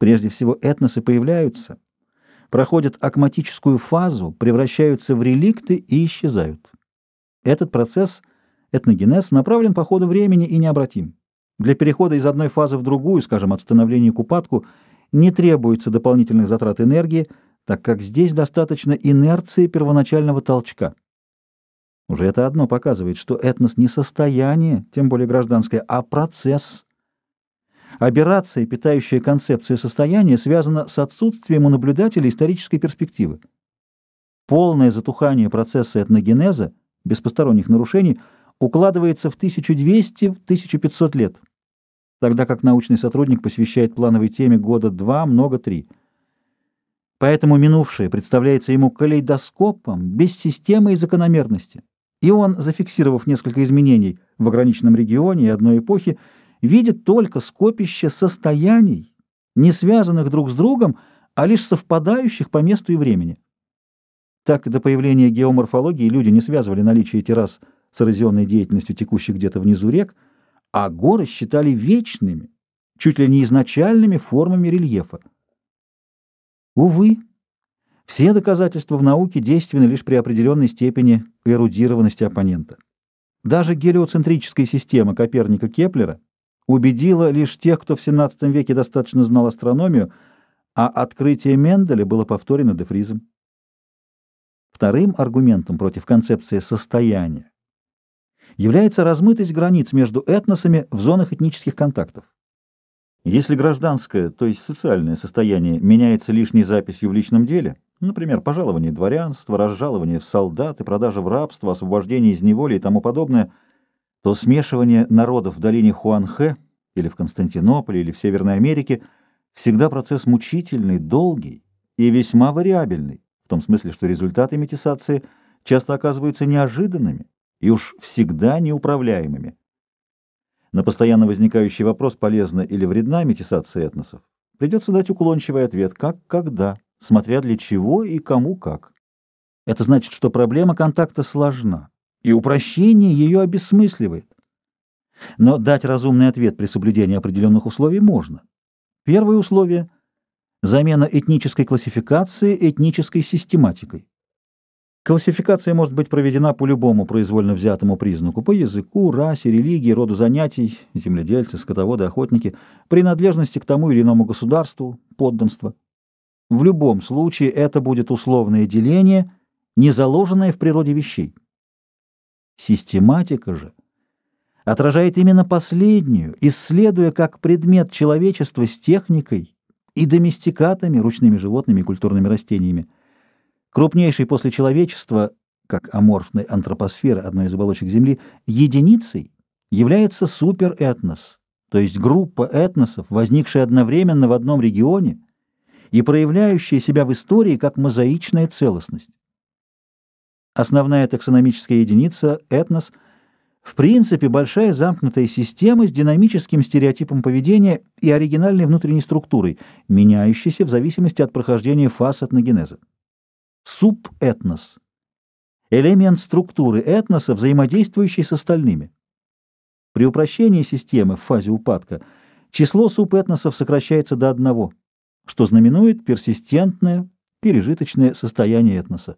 Прежде всего, этносы появляются, проходят акматическую фазу, превращаются в реликты и исчезают. Этот процесс, этногенез, направлен по ходу времени и необратим. Для перехода из одной фазы в другую, скажем, от становления к упадку, не требуется дополнительных затрат энергии, так как здесь достаточно инерции первоначального толчка. Уже это одно показывает, что этнос не состояние, тем более гражданское, а процесс. Аберрация, питающая концепцию состояния, связана с отсутствием у наблюдателя исторической перспективы. Полное затухание процесса этногенеза, без посторонних нарушений, укладывается в 1200-1500 лет, тогда как научный сотрудник посвящает плановой теме года два, много три. Поэтому минувшее представляется ему калейдоскопом, без системы и закономерности. И он, зафиксировав несколько изменений в ограниченном регионе и одной эпохи, видит только скопище состояний, не связанных друг с другом, а лишь совпадающих по месту и времени. Так до появления геоморфологии люди не связывали наличие террас с эрозионной деятельностью, текущей где-то внизу рек, а горы считали вечными, чуть ли не изначальными формами рельефа. Увы, все доказательства в науке действенны лишь при определенной степени эрудированности оппонента. Даже гелиоцентрическая система Коперника-Кеплера убедила лишь тех, кто в XVII веке достаточно знал астрономию, а открытие Менделя было повторено Дефризом. Вторым аргументом против концепции состояния является размытость границ между этносами в зонах этнических контактов. Если гражданское, то есть социальное состояние меняется лишней записью в личном деле, Например, пожалование дворянства, разжалование в солдаты, продажа в рабство, освобождение из неволи и тому подобное, то смешивание народов в долине Хуанхэ или в Константинополе или в Северной Америке всегда процесс мучительный, долгий и весьма вариабельный, в том смысле, что результаты метисации часто оказываются неожиданными и уж всегда неуправляемыми. На постоянно возникающий вопрос, полезна или вредна метисация этносов, придется дать уклончивый ответ «как, когда» смотря для чего и кому как. Это значит, что проблема контакта сложна, и упрощение ее обесмысливает. Но дать разумный ответ при соблюдении определенных условий можно. Первое условие – замена этнической классификации этнической систематикой. Классификация может быть проведена по любому произвольно взятому признаку, по языку, расе, религии, роду занятий, земледельцы, скотоводы, охотники, принадлежности к тому или иному государству, подданство. В любом случае это будет условное деление, не заложенное в природе вещей. Систематика же отражает именно последнюю, исследуя как предмет человечества с техникой и доместикатами, ручными животными и культурными растениями. Крупнейший после человечества, как аморфной антропосферы одной из оболочек Земли, единицей является суперэтнос, то есть группа этносов, возникшая одновременно в одном регионе, и проявляющая себя в истории как мозаичная целостность. Основная таксономическая единица, этнос, в принципе большая замкнутая система с динамическим стереотипом поведения и оригинальной внутренней структурой, меняющейся в зависимости от прохождения фаз этногенеза. Субэтнос – элемент структуры этноса, взаимодействующий с остальными. При упрощении системы в фазе упадка число субэтносов сокращается до одного – что знаменует персистентное, пережиточное состояние этноса.